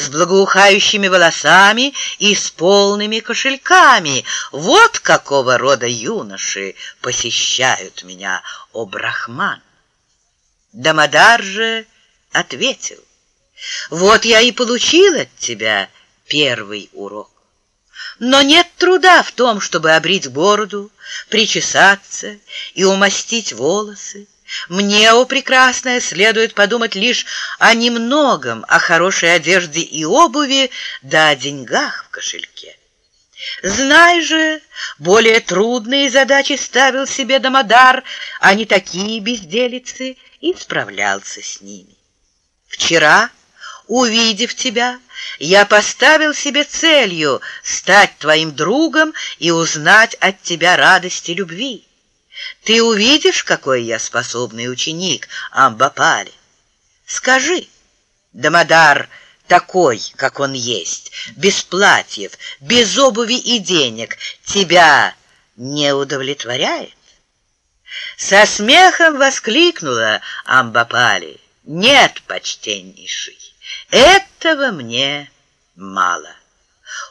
с благоухающими волосами и с полными кошельками. Вот какого рода юноши посещают меня, о Брахман. Дамодар же ответил, вот я и получил от тебя первый урок. Но нет труда в том, чтобы обрить бороду, причесаться и умастить волосы. Мне, о прекрасная, следует подумать лишь о немногом, о хорошей одежде и обуви, да о деньгах в кошельке. Знай же, более трудные задачи ставил себе Дамодар, а не такие безделицы, и справлялся с ними. Вчера, увидев тебя, я поставил себе целью стать твоим другом и узнать от тебя радости любви. Ты увидишь, какой я способный ученик, Амбапали. Скажи, Дамодар такой, как он есть, без платьев, без обуви и денег, тебя не удовлетворяет? Со смехом воскликнула Амбапали. Нет, почтеннейший, этого мне мало.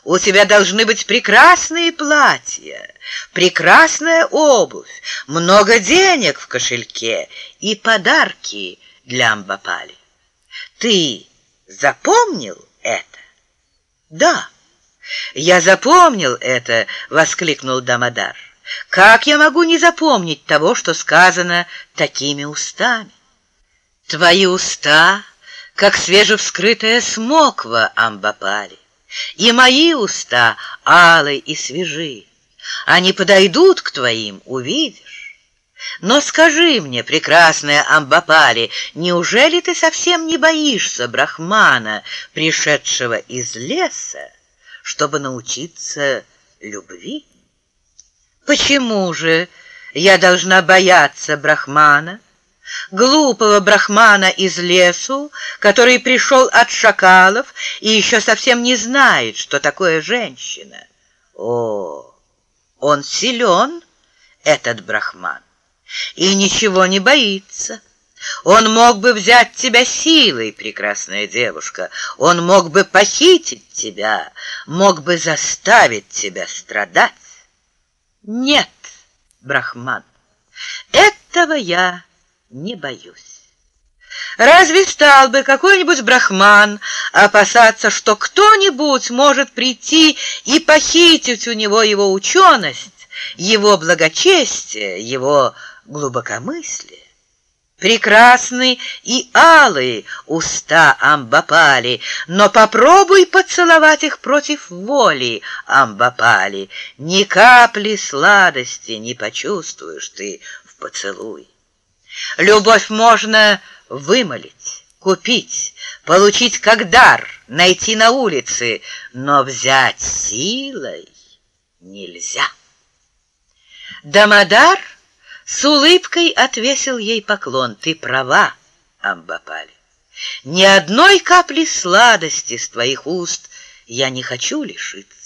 У тебя должны быть прекрасные платья, прекрасная обувь, много денег в кошельке и подарки для Амбапали. Ты запомнил это? Да, я запомнил это, воскликнул Дамодар. Как я могу не запомнить того, что сказано такими устами? Твои уста, как свежевскрытая смоква Амбапали, и мои уста алые и свежи. Они подойдут к твоим, увидишь. Но скажи мне, прекрасная Амбапали, неужели ты совсем не боишься Брахмана, пришедшего из леса, чтобы научиться любви? Почему же я должна бояться Брахмана, глупого Брахмана из лесу, который пришел от шакалов и еще совсем не знает, что такое женщина? О, он силен, этот Брахман, и ничего не боится. Он мог бы взять тебя силой, прекрасная девушка. Он мог бы похитить тебя, мог бы заставить тебя страдать. Нет, Брахман, этого я не боюсь. Разве стал бы какой-нибудь брахман опасаться, что кто-нибудь может прийти и похитить у него его ученость, его благочестие, его глубокомыслие? Прекрасны и алые уста Амбапали, но попробуй поцеловать их против воли Амбапали. Ни капли сладости не почувствуешь ты в поцелуй. Любовь можно вымолить, купить, получить как дар, найти на улице, но взять силой нельзя. Дамодар с улыбкой отвесил ей поклон. Ты права, Амбапали. Ни одной капли сладости с твоих уст я не хочу лишиться.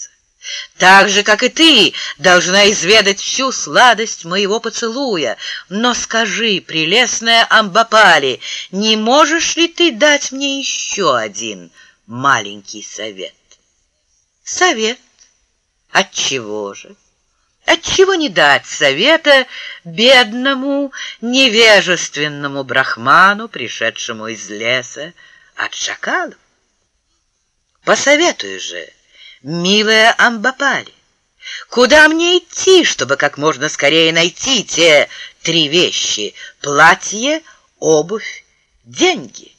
Так же, как и ты, должна изведать всю сладость моего поцелуя. Но скажи, прелестная Амбапали, не можешь ли ты дать мне еще один маленький совет? Совет? От чего же? Отчего не дать совета бедному, невежественному брахману, пришедшему из леса от шакалов? Посоветуй же, милая Амбапали, куда мне идти, чтобы как можно скорее найти те три вещи — платье, обувь, деньги?